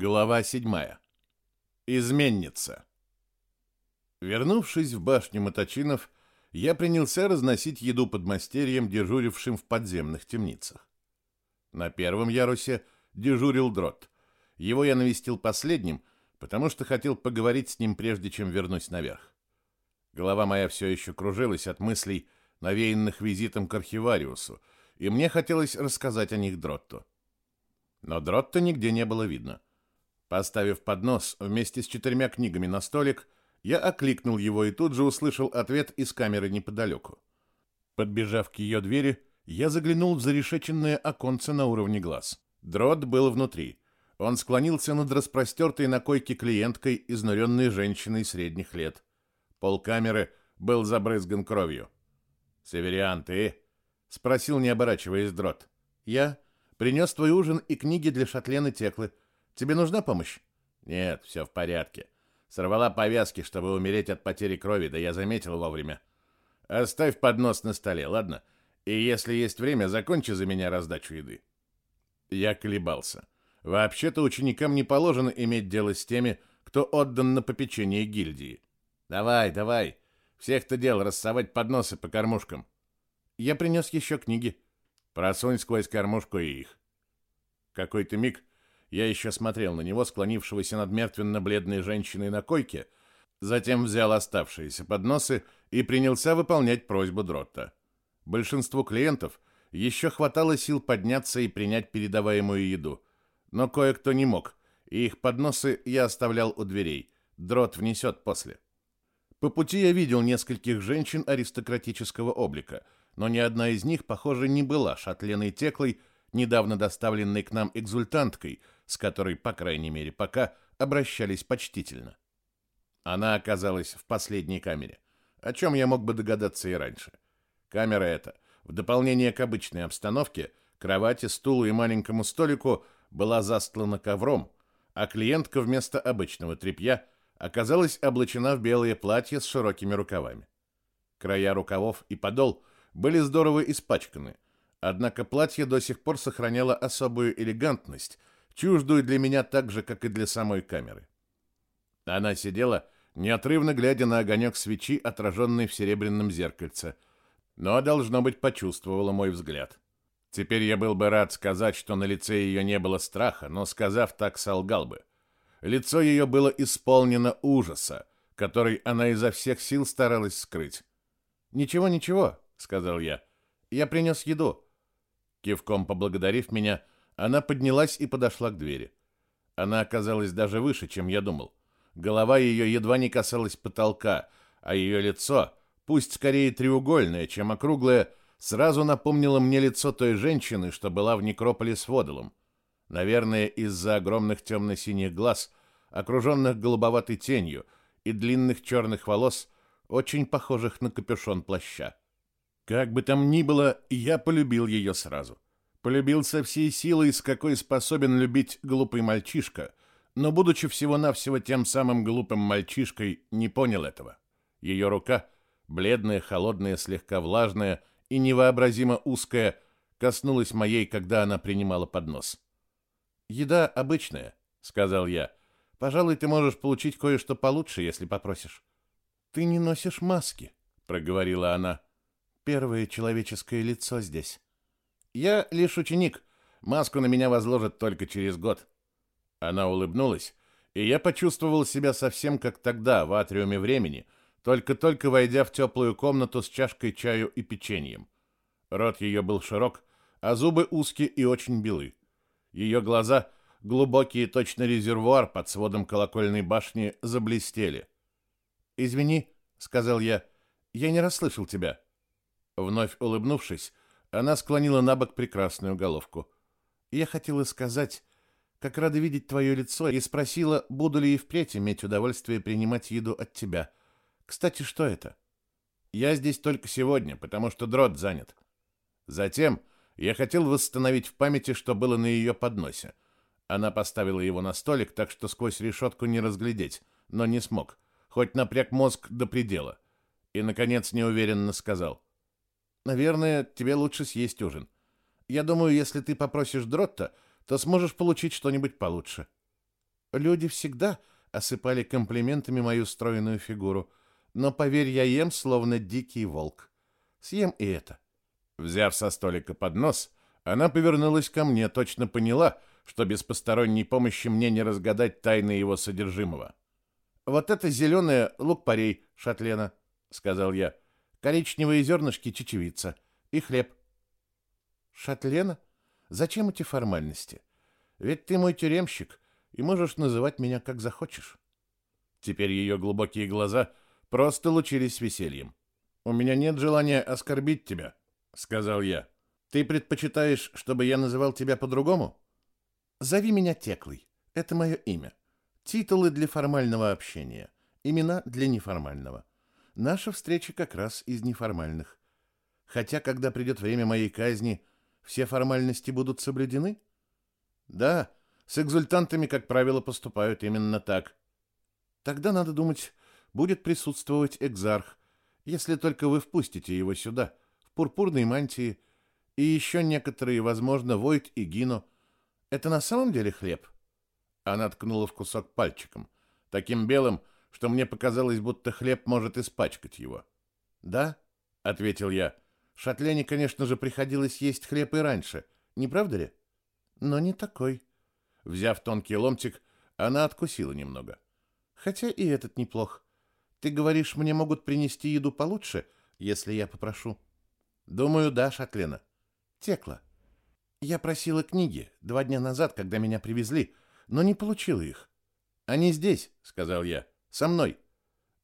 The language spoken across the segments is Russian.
Глава 7. Изменница. Вернувшись в башню Моточинов, я принялся разносить еду под мастерьем, дежурившим в подземных темницах. На первом ярусе дежурил Дрот. Его я навестил последним, потому что хотел поговорить с ним прежде, чем вернусь наверх. Голова моя все еще кружилась от мыслей, навеянных визитом к архивариусу, и мне хотелось рассказать о них Дротту. Но Дротта нигде не было видно. Поставив поднос вместе с четырьмя книгами на столик, я окликнул его и тут же услышал ответ из камеры неподалеку. Подбежав к ее двери, я заглянул в зарешеченное оконце на уровне глаз. Дрот был внутри. Он склонился над распростертой на койке клиенткой, изнуренной женщиной средних лет. Пол камеры был забрызган кровью. «Севериан, ты?» — спросил, не оборачиваясь, Дрот. «Я принес твой ужин и книги для Шатлены Теклы», Тебе нужна помощь? Нет, все в порядке. Сорвала повязки, чтобы умереть от потери крови, да я заметил вовремя. Оставь поднос на столе, ладно? И если есть время, закончи за меня раздачу еды. Я колебался. Вообще-то ученикам не положено иметь дело с теми, кто отдан на попечение гильдии. Давай, давай. Всех-то дел рассовать подносы по кормушкам. Я принес еще книги. Просунь сквозь кормушку и их. Какой-то миг я еще смотрел на него, склонившегося над мертвенно-бледной женщиной на койке, затем взял оставшиеся подносы и принялся выполнять просьбу Дротта. Большинству клиентов еще хватало сил подняться и принять передаваемую еду, но кое-кто не мог, и их подносы я оставлял у дверей. Дрот внесет после. По пути я видел нескольких женщин аристократического облика, но ни одна из них, похоже, не была шатленой теклой, недавно доставленной к нам экзультанткой – с которой, по крайней мере, пока обращались почтительно. Она оказалась в последней камере, о чем я мог бы догадаться и раньше. Камера эта, в дополнение к обычной обстановке, кровати, стулу и маленькому столику, была застлана ковром, а клиентка вместо обычного тряпья оказалась облачена в белое платье с широкими рукавами. Края рукавов и подол были здорово испачканы, однако платье до сих пор сохраняло особую элегантность, чуждую для меня так же, как и для самой камеры. Она сидела, неотрывно глядя на огонек свечи, отраженный в серебряном зеркальце, но, должно быть, почувствовала мой взгляд. Теперь я был бы рад сказать, что на лице ее не было страха, но, сказав так, солгал бы. Лицо ее было исполнено ужаса, который она изо всех сил старалась скрыть. «Ничего, ничего», — сказал я. «Я принес еду». Кивком поблагодарив меня, — она поднялась и подошла к двери. Она оказалась даже выше, чем я думал. Голова ее едва не касалась потолка, а ее лицо, пусть скорее треугольное, чем округлое, сразу напомнило мне лицо той женщины, что была в некрополе с Водолом. Наверное, из-за огромных темно-синих глаз, окруженных голубоватой тенью, и длинных черных волос, очень похожих на капюшон плаща. Как бы там ни было, я полюбил ее сразу. — Полюбил всей силой, с какой способен любить глупый мальчишка, но, будучи всего-навсего тем самым глупым мальчишкой, не понял этого. Ее рука, бледная, холодная, слегка влажная и невообразимо узкая, коснулась моей, когда она принимала поднос. «Еда обычная», — сказал я. «Пожалуй, ты можешь получить кое-что получше, если попросишь». «Ты не носишь маски», — проговорила она. «Первое человеческое лицо здесь». Я лишь ученик. Маску на меня возложат только через год. Она улыбнулась, и я почувствовал себя совсем как тогда, в атриуме времени, только-только войдя в теплую комнату с чашкой чаю и печеньем. Рот ее был широк, а зубы узкие и очень белы. Ее глаза, глубокие точно резервуар под сводом колокольной башни, заблестели. «Извини», — сказал я, — «я не расслышал тебя». Вновь улыбнувшись, она склонила на бок прекрасную головку. «Я хотела сказать, как рада видеть твое лицо, и спросила, буду ли и впредь иметь удовольствие принимать еду от тебя. Кстати, что это?» «Я здесь только сегодня, потому что дрот занят». Затем я хотел восстановить в памяти, что было на ее подносе. Она поставила его на столик, так что сквозь решетку не разглядеть, но не смог, хоть напряг мозг до предела. И, наконец, неуверенно сказал — Наверное, тебе лучше съесть ужин. Я думаю, если ты попросишь Дротта, то сможешь получить что-нибудь получше. Люди всегда осыпали комплиментами мою стройную фигуру, но, поверь, я ем, словно дикий волк. Съем и это. Взяв со столика поднос, она повернулась ко мне, точно поняла, что без посторонней помощи мне не разгадать тайны его содержимого. «Вот это зеленое лук-порей, шатлена», — сказал я. «Коричневые зернышки чечевица и хлеб». «Шатлена? Зачем эти формальности? Ведь ты мой тюремщик, и можешь называть меня как захочешь». Теперь ее глубокие глаза просто лучились весельем. «У меня нет желания оскорбить тебя», — сказал я. «Ты предпочитаешь, чтобы я называл тебя по-другому?» «Зови меня Теклой. Это мое имя. Титулы для формального общения, имена для неформального. Наша встреча как раз из неформальных. Хотя, когда придет время моей казни, все формальности будут соблюдены?» «Да, с экзультантами, как правило, поступают именно так». «Тогда, надо думать, будет присутствовать экзарх, если только вы впустите его сюда, в пурпурной мантии, и еще некоторые, возможно, Войт и Гино. Это на самом деле хлеб?» Она ткнула в кусок пальчиком, таким белым, что мне показалось, будто хлеб может испачкать его. «Да», — ответил я, — «Шатляне, конечно же, приходилось есть хлеб и раньше, не правда ли?» «Но не такой». Взяв тонкий ломтик, она откусила немного. «Хотя и этот неплох. Ты говоришь, мне могут принести еду получше, если я попрошу? Думаю, да, Шатлена. Текла. Я просила книги два дня назад, когда меня привезли, но не получила их. Они здесь, сказал я. Со мной.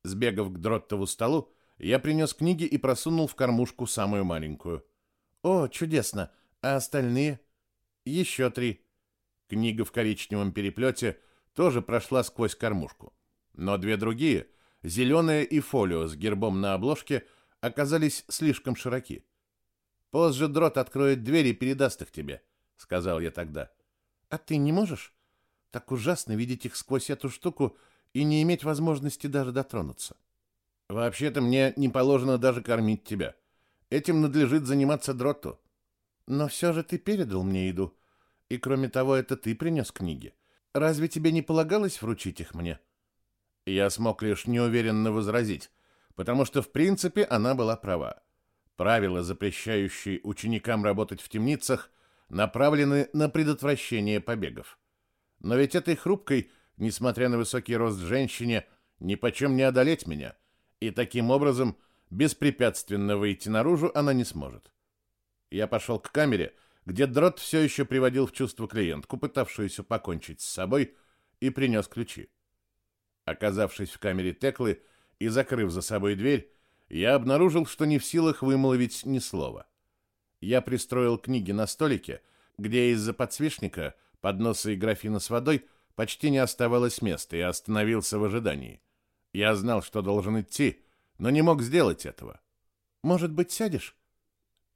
Сбегав к Дроттову столу, я принес книги и просунул в кормушку самую маленькую. О, чудесно. А остальные? Еще три. Книга в коричневом переплете тоже прошла сквозь кормушку. Но две другие Зеленая и фолио с гербом на обложке оказались слишком широки. Позже Дрот откроет дверь и передаст их тебе, сказал я тогда. А ты не можешь? Так ужасно видеть их сквозь эту штуку и не иметь возможности даже дотронуться. Вообще-то мне не положено даже кормить тебя. Этим надлежит заниматься Дроту. Но все же ты передал мне еду. И кроме того, это ты принес книги. Разве тебе не полагалось вручить их мне? — я смог лишь неуверенно возразить, потому что в принципе она была права. Правила, запрещающие ученикам работать в темницах, направлены на предотвращение побегов. Но ведь этой хрупкой, несмотря на высокий рост женщине, ни почем не одолеть меня, и таким образом беспрепятственно выйти наружу она не сможет. Я пошел к камере, где Дрот все еще приводил в чувство клиентку, пытавшуюся покончить с собой, и принес ключи. Оказавшись в камере Теклы и закрыв за собой дверь, я обнаружил, что не в силах вымолвить ни слова. Я пристроил книги на столике, где из-за подсвечника, подноса и графина с водой почти не оставалось места, и остановился в ожидании. Я знал, что должен идти, но не мог сделать этого. «Может быть, сядешь?»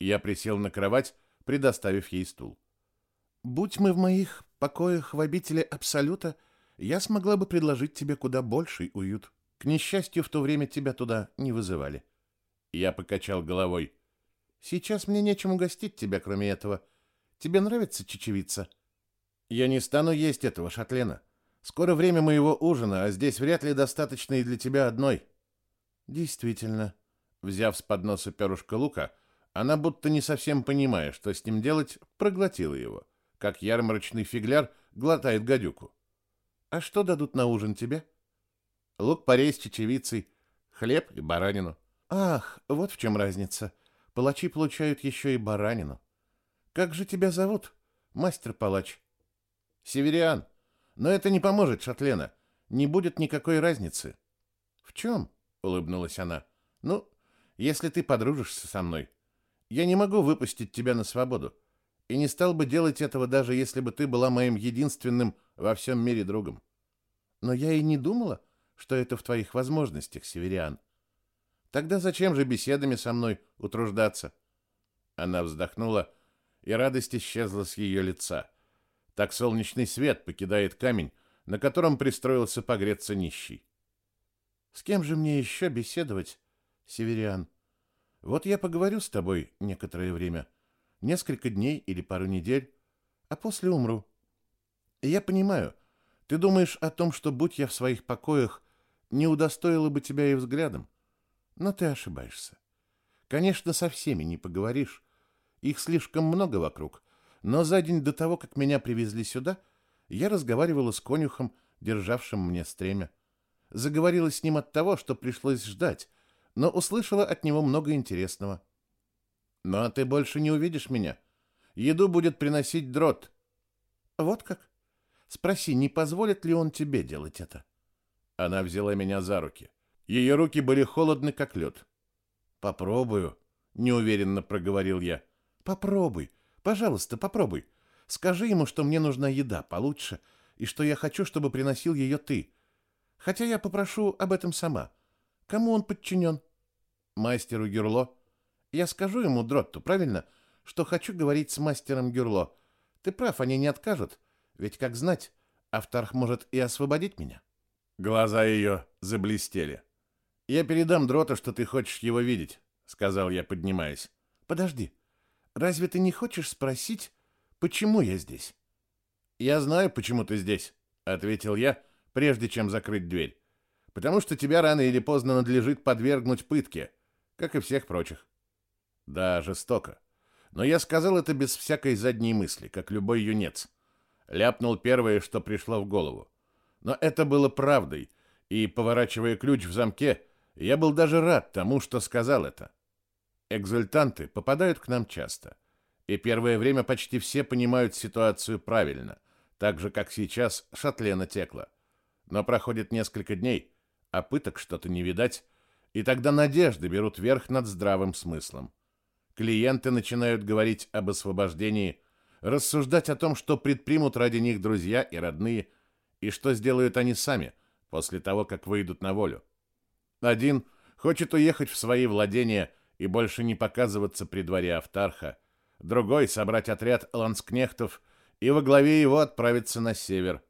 Я присел на кровать, предоставив ей стул. «Будь мы в моих покоях в обители Абсолюта», я смогла бы предложить тебе куда больший уют. К несчастью, в то время тебя туда не вызывали. Я покачал головой. Сейчас мне нечем угостить тебя, кроме этого. Тебе нравится чечевица? Я не стану есть этого, Шатлена. Скоро время моего ужина, а здесь вряд ли достаточно и для тебя одной. Действительно. Взяв с подноса перышко лука, она, будто не совсем понимая, что с ним делать, проглотила его, как ярмарочный фигляр глотает гадюку. А что дадут на ужин тебе? Лук-порей с чечевицей, хлеб и баранину. Ах, вот в чем разница. Палачи получают еще и баранину. Как же тебя зовут, мастер-палач? Севериан. Но это не поможет, Шатлена. Не будет никакой разницы. В чем? Улыбнулась она. Ну, если ты подружишься со мной. Я не могу выпустить тебя на свободу. И не стал бы делать этого, даже если бы ты была моим единственным во всем мире другом. Но я и не думала, что это в твоих возможностях, Севериан. Тогда зачем же беседами со мной утруждаться? Она вздохнула, и радость исчезла с ее лица. Так солнечный свет покидает камень, на котором пристроился погреться нищий. С кем же мне еще беседовать, Севериан? Вот я поговорю с тобой некоторое время, несколько дней или пару недель, а после умру. Я понимаю, Ты думаешь о том, что, будь я в своих покоях, не удостоила бы тебя и взглядом? Но ты ошибаешься. Конечно, со всеми не поговоришь. Их слишком много вокруг. Но за день до того, как меня привезли сюда, я разговаривала с конюхом, державшим мне стремя. Заговорила с ним от того, что пришлось ждать, но услышала от него много интересного. «Ну, а ты больше не увидишь меня. Еду будет приносить дрот». «Вот как? Спроси, не позволит ли он тебе делать это?» Она взяла меня за руки. Ее руки были холодны, как лед. «Попробую», — неуверенно проговорил я. «Попробуй. Пожалуйста, попробуй. Скажи ему, что мне нужна еда получше, и что я хочу, чтобы приносил ее ты. Хотя я попрошу об этом сама. Кому он подчинен?» «Мастеру Гюрло. Я скажу ему, Дротту, правильно, что хочу говорить с мастером Гюрло. Ты прав, они не откажут. Ведь, как знать, Автарх может и освободить меня». Глаза ее заблестели. «Я передам Дроту, что ты хочешь его видеть», — сказал я, поднимаясь. «Подожди. Разве ты не хочешь спросить, почему я здесь?» «Я знаю, почему ты здесь», — ответил я, прежде чем закрыть дверь. «Потому что тебя рано или поздно надлежит подвергнуть пытке, как и всех прочих». «Да, жестоко. Но я сказал это без всякой задней мысли, как любой юнец. Ляпнул первое, что пришло в голову. Но это было правдой, и, поворачивая ключ в замке, я был даже рад тому, что сказал это. Экзультанты попадают к нам часто, и первое время почти все понимают ситуацию правильно, так же, как сейчас Шатлена текла. Но проходит несколько дней, а пыток что-то не видать, и тогда надежды берут верх над здравым смыслом. Клиенты начинают говорить об освобождении, рассуждать о том, что предпримут ради них друзья и родные, и что сделают они сами после того, как выйдут на волю. Один хочет уехать в свои владения и больше не показываться при дворе Автарха, другой — собрать отряд ланскнехтов и во главе его отправиться на север.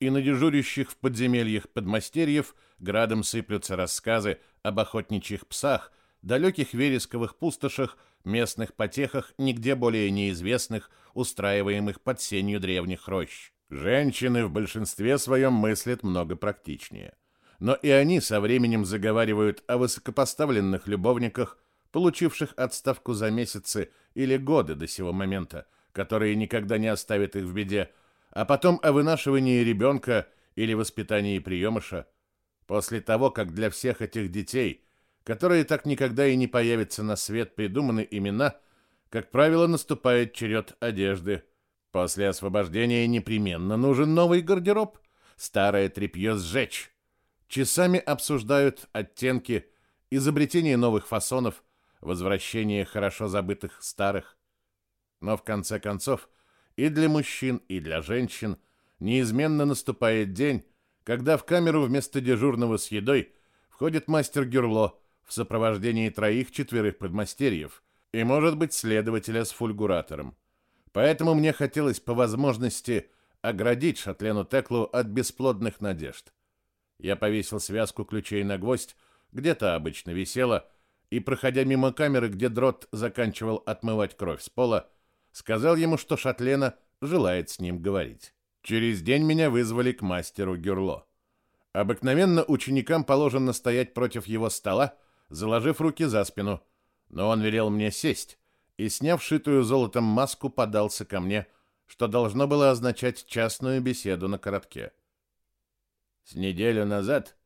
И на дежурящих в подземельях подмастерьев градом сыплются рассказы об охотничьих псах, далеких вересковых пустошах, местных потехах, нигде более неизвестных, устраиваемых под сенью древних рощ. Женщины в большинстве своем мыслят много практичнее но и они со временем заговаривают о высокопоставленных любовниках, получивших отставку за месяцы или годы до сего момента, которые никогда не оставят их в беде, а потом о вынашивании ребенка или воспитании приемыша. После того, как для всех этих детей, которые так никогда и не появятся на свет, придуманы имена, как правило, наступает черед одежды. После освобождения непременно нужен новый гардероб, старое тряпье сжечь, Часами обсуждают оттенки, изобретение новых фасонов, возвращение хорошо забытых старых. Но в конце концов и для мужчин, и для женщин неизменно наступает день, когда в камеру вместо дежурного с едой входит мастер Гюрло в сопровождении троих-четверых подмастерьев и, может быть, следователя с фульгуратором. Поэтому мне хотелось по возможности оградить Шатлену Теклу от бесплодных надежд. Я повесил связку ключей на гвоздь, где-то обычно висела, и, проходя мимо камеры, где дрот заканчивал отмывать кровь с пола, сказал ему, что Шатлена желает с ним говорить. Через день меня вызвали к мастеру Гюрло. Обыкновенно ученикам положено стоять против его стола, заложив руки за спину, но он велел мне сесть и, сняв шитую золотом маску, подался ко мне, что должно было означать частную беседу на коротке. С неделю назад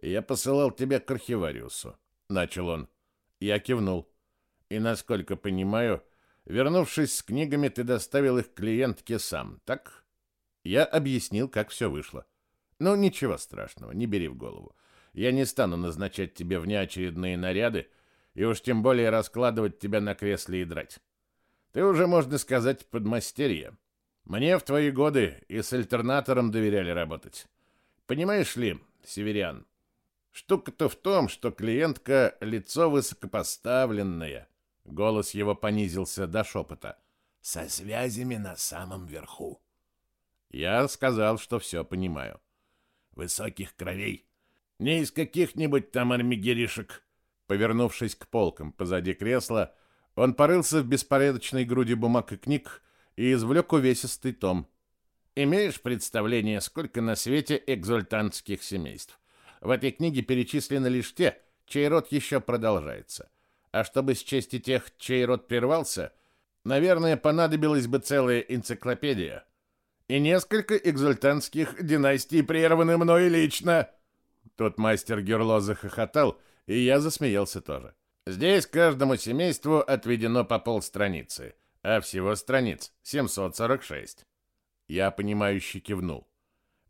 я посылал тебя к архивариусу, начал он. Я кивнул. И насколько понимаю, вернувшись с книгами, ты доставил их клиентке сам, так? Я объяснил, как все вышло. Ну, ничего страшного, не бери в голову. Я не стану назначать тебе внеочередные наряды и уж тем более раскладывать тебя на кресле и драть. Ты уже, можно сказать, подмастерье. Мне в твои годы и с альтернатором доверяли работать. Понимаешь ли, Северян, штука-то в том, что клиентка — лицо высокопоставленное. Голос его понизился до шепота. Со связями на самом верху. Я сказал, что все понимаю. Высоких кровей. Не из каких-нибудь там армигеришек. Повернувшись к полкам позади кресла, он порылся в беспорядочной груди бумаг и книг и извлек увесистый том. Имеешь представление, сколько на свете экзультантских семейств? В этой книге перечислены лишь те, чей род еще продолжается. А чтобы счесть тех, чей род прервался, наверное, понадобилась бы целая энциклопедия. И несколько экзультантских династий прерваны мной лично. Тут мастер Герло захохотал, и я засмеялся тоже. Здесь каждому семейству отведено по полстраницы, а всего страниц 746. Я понимающе кивнул.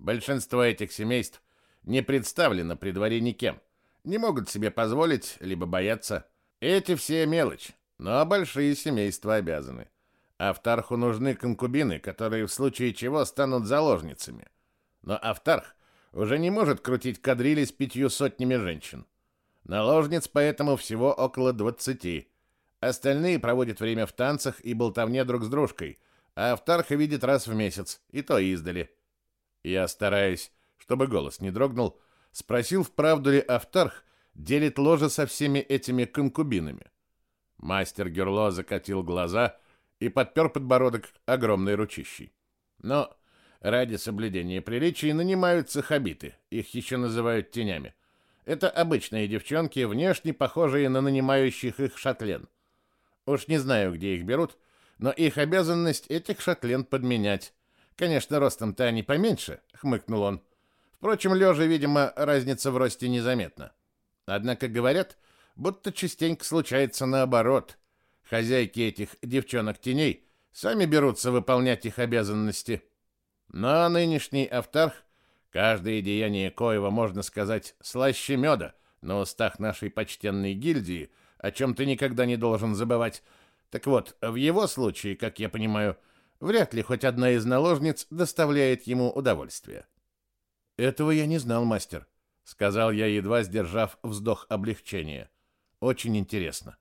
Большинство этих семейств не представлено при дворе никем. Не могут себе позволить, либо боятся. Эти все мелочь, но большие семейства обязаны. Автарху нужны конкубины, которые в случае чего станут заложницами. Но Автарх уже не может крутить кадрили с пятью сотнями женщин. Наложниц поэтому всего около двадцати. Остальные проводят время в танцах и болтовне друг с дружкой – а Автарха видит раз в месяц, и то издали. Я, стараясь, чтобы голос не дрогнул, спросил, вправду ли Автарх делит ложе со всеми этими конкубинами. Мастер Герло закатил глаза и подпер подбородок огромной ручищей. Но ради соблюдения приличий нанимаются хабиты, их еще называют тенями. Это обычные девчонки, внешне похожие на нанимающих их шатлен. Уж не знаю, где их берут, но их обязанность этих шатлен подменять. Конечно, ростом-то они поменьше, хмыкнул он. Впрочем, лежа, видимо, разница в росте незаметна. Однако говорят, будто частенько случается наоборот. Хозяйки этих девчонок-теней сами берутся выполнять их обязанности. Но нынешний автарх, каждое деяние коего, можно сказать, слаще меда на устах нашей почтенной гильдии, о чем ты никогда не должен забывать, так вот, в его случае, как я понимаю, вряд ли хоть одна из наложниц доставляет ему удовольствие. Этого я не знал, мастер, сказал я, едва сдержав вздох облегчения. Очень интересно.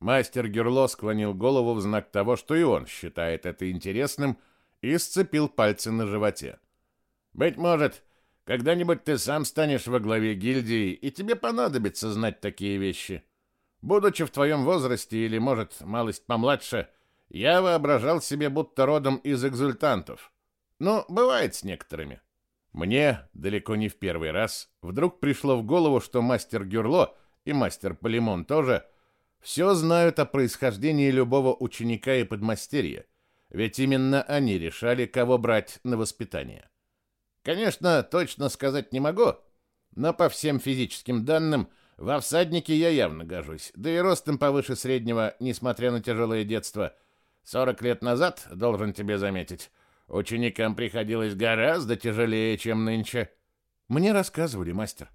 Мастер Герло склонил голову в знак того, что и он считает это интересным, и сцепил пальцы на животе. Быть может, когда-нибудь ты сам станешь во главе гильдии, и тебе понадобится знать такие вещи. Будучи в твоем возрасте или, может, малость помладше, я воображал себе, будто родом из экзультантов. Ну, бывает с некоторыми. Мне, далеко не в первый раз, вдруг пришло в голову, что мастер Гюрло и мастер Полимон тоже все знают о происхождении любого ученика и подмастерья, ведь именно они решали, кого брать на воспитание. Конечно, точно сказать не могу, но по всем физическим данным – во всаднике я явно гожусь, да и ростом повыше среднего, несмотря на тяжелое детство. Сорок лет назад, должен тебе заметить, ученикам приходилось гораздо тяжелее, чем нынче. Мне рассказывали, мастер.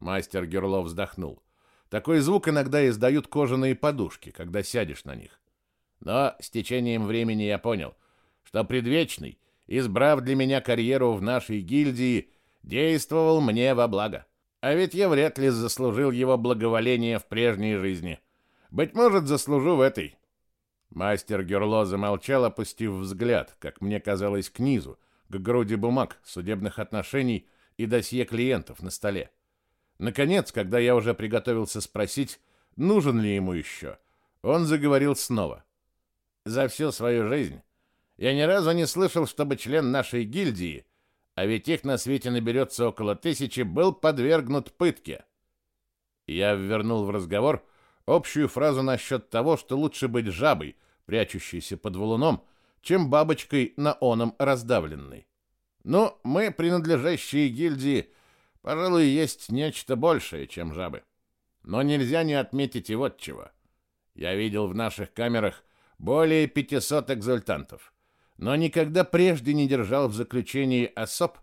Мастер Герлов вздохнул. Такой звук иногда издают кожаные подушки, когда сядешь на них. Но с течением времени я понял, что предвечный, избрав для меня карьеру в нашей гильдии, действовал мне во благо. А ведь я вряд ли заслужил его благоволение в прежней жизни. Быть может, заслужу в этой. Мастер Герло замолчал, опустив взгляд, как мне казалось, к низу, к груди бумаг, судебных отношений и досье клиентов на столе. Наконец, когда я уже приготовился спросить, нужен ли ему еще, он заговорил снова. За всю свою жизнь я ни разу не слышал, чтобы член нашей гильдии а ведь их на свете наберется около тысячи, был подвергнут пытке. Я ввернул в разговор общую фразу насчет того, что лучше быть жабой, прячущейся под валуном, чем бабочкой на оном раздавленной. Но мы, принадлежащие гильдии, пожалуй, есть нечто большее, чем жабы. Но нельзя не отметить и вот чего. Я видел в наших камерах более 500 экзультантов но никогда прежде не держал в заключении особ,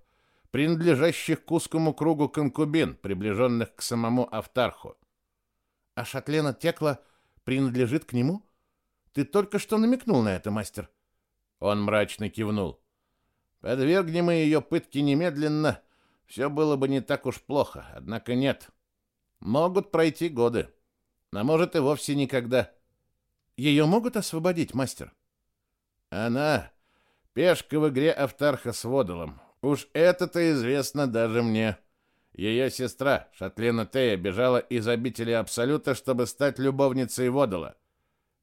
принадлежащих к узкому кругу конкубин, приближенных к самому Автарху. А Шатлена Текла принадлежит к нему? Ты только что намекнул на это, мастер. Он мрачно кивнул. Подвергни мы ее пытке немедленно, все было бы не так уж плохо, однако нет. Могут пройти годы, а может и вовсе никогда. Ее могут освободить, мастер? Она Пешка в игре Автарха с Водолом. Уж это-то известно даже мне. Ее сестра, Шатлена Тея, бежала из обители Абсолюта, чтобы стать любовницей Водола.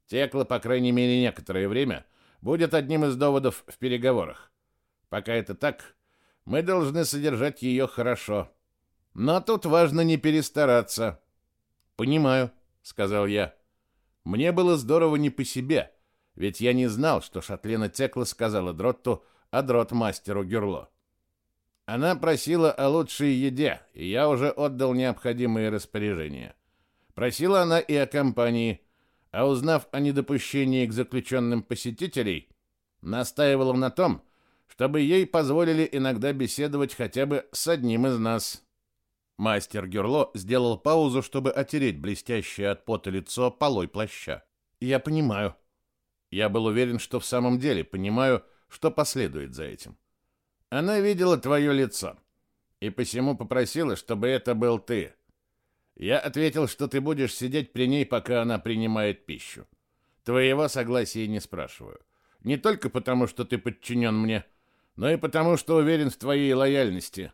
Текла, по крайней мере, некоторое время, будет одним из доводов в переговорах. Пока это так, мы должны содержать ее хорошо. Но тут важно не перестараться. Понимаю, сказал я. Мне было здорово не по себе, ведь я не знал, что Шатлена Текла сказала Дротту о дрот-мастеру Гюрло. Она просила о лучшей еде, и я уже отдал необходимые распоряжения. Просила она и о компании, а узнав о недопущении к заключенным посетителей, настаивала на том, чтобы ей позволили иногда беседовать хотя бы с одним из нас. Мастер Гюрло сделал паузу, чтобы отереть блестящее от пота лицо полой плаща. «Я понимаю». Я был уверен, что в самом деле понимаю, что последует за этим. Она видела твое лицо и посему попросила, чтобы это был ты. Я ответил, что ты будешь сидеть при ней, пока она принимает пищу. Твоего согласия не спрашиваю. Не только потому, что ты подчинен мне, но и потому, что уверен в твоей лояльности.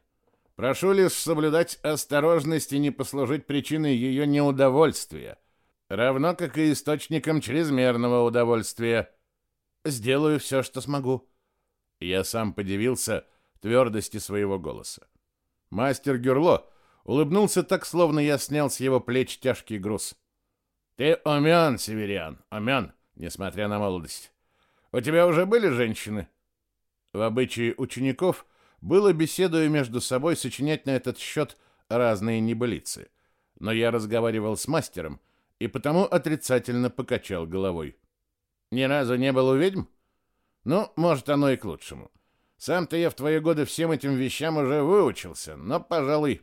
Прошу лишь соблюдать осторожность и не послужить причиной ее неудовольствия, равно как и источником чрезмерного удовольствия. Сделаю все, что смогу. Я сам подивился твердости своего голоса. Мастер Гюрло улыбнулся так, словно я снял с его плеч тяжкий груз. Ты умен, северян, умен, несмотря на молодость. У тебя уже были женщины? В обычае учеников было, беседуя между собой, сочинять на этот счет разные небылицы. Но я разговаривал с мастером и потому отрицательно покачал головой. Ни разу не был у ведьм? Ну, может, оно и к лучшему. Сам-то я в твои годы всем этим вещам уже выучился, но, пожалуй,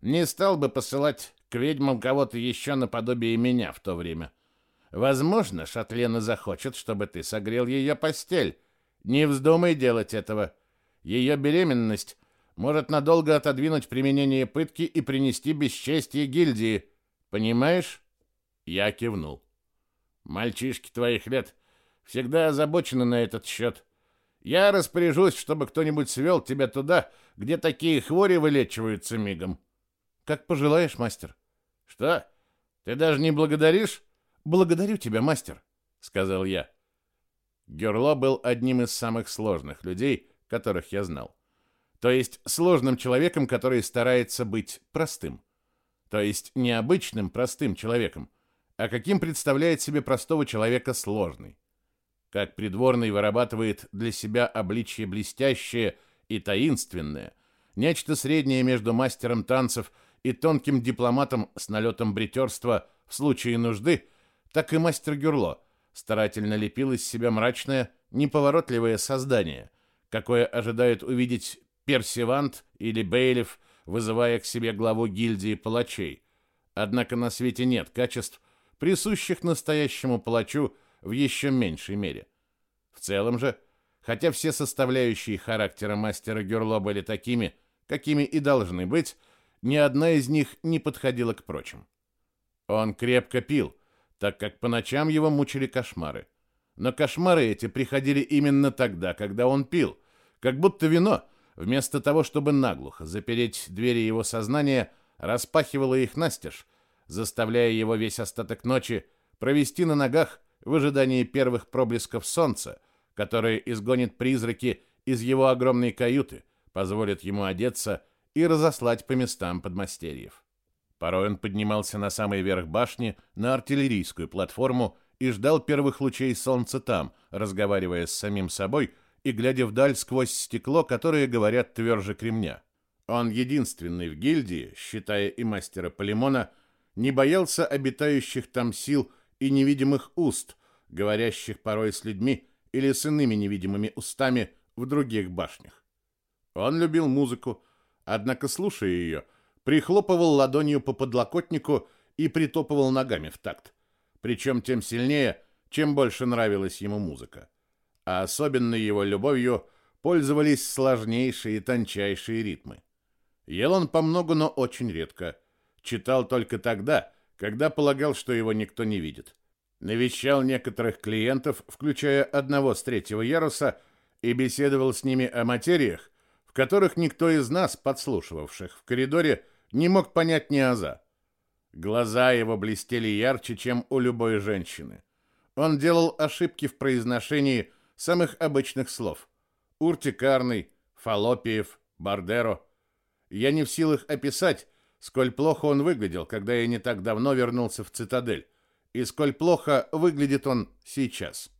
не стал бы посылать к ведьмам кого-то еще наподобие меня в то время. Возможно, Шатлена захочет, чтобы ты согрел ее постель, не вздумай делать этого. Ее беременность может надолго отодвинуть применение пытки и принести бесчестие гильдии. Понимаешь? Я кивнул. Мальчишки твоих лет всегда озабочены на этот счет. Я распоряжусь, чтобы кто-нибудь свел тебя туда, где такие хвори вылечиваются мигом. Как пожелаешь, мастер. Что? Ты даже не благодаришь? Благодарю тебя, мастер, сказал я. Герло был одним из самых сложных людей, которых я знал. То есть сложным человеком, который старается быть простым. То есть необычным простым человеком, а каким представляет себе простого человека сложный. Как придворный вырабатывает для себя обличье блестящее и таинственное, нечто среднее между мастером танцев и тонким дипломатом с налетом бритерства в случае нужды, так и мастер Гюрло – старательно лепил из себя мрачное, неповоротливое создание, какое ожидает увидеть Персивант или Бейлев, вызывая к себе главу гильдии палачей. Однако на свете нет качеств, присущих настоящему палачу в еще меньшей мере. В целом же, хотя все составляющие характера мастера Гюрло были такими, какими и должны быть, ни одна из них не подходила к прочим. Он крепко пил, так как по ночам его мучили кошмары. Но кошмары эти приходили именно тогда, когда он пил, как будто вино, вместо того, чтобы наглухо запереть двери его сознания, распахивало их настежь, заставляя его весь остаток ночи провести на ногах в ожидании первых проблесков солнца, которое изгонит призраки из его огромной каюты, позволит ему одеться и разослать по местам подмастерьев. Порой он поднимался на самый верх башни, на артиллерийскую платформу и ждал первых лучей солнца там, разговаривая с самим собой и глядя вдаль сквозь стекло, которое говорят тверже кремня. Он единственный в гильдии, считая и мастера Полимона, не боялся обитающих там сил и невидимых уст, говорящих порой с людьми или с иными невидимыми устами в других башнях. Он любил музыку, однако, слушая ее, прихлопывал ладонью по подлокотнику и притопывал ногами в такт. Причем тем сильнее, чем больше нравилась ему музыка. А особенно его любовью пользовались сложнейшие и тончайшие ритмы. Ел он помногу, но очень редко. Читал только тогда, когда полагал, что его никто не видит. Навещал некоторых клиентов, включая одного с третьего яруса, и беседовал с ними о материях, в которых никто из нас, подслушивавших в коридоре, не мог понять ни аза. Глаза его блестели ярче, чем у любой женщины. Он делал ошибки в произношении самых обычных слов. Уртикарный, Фалопиев, Бардеро. Я не в силах описать, сколь плохо он выглядел, когда я не так давно вернулся в цитадель, и сколь плохо выглядит он сейчас.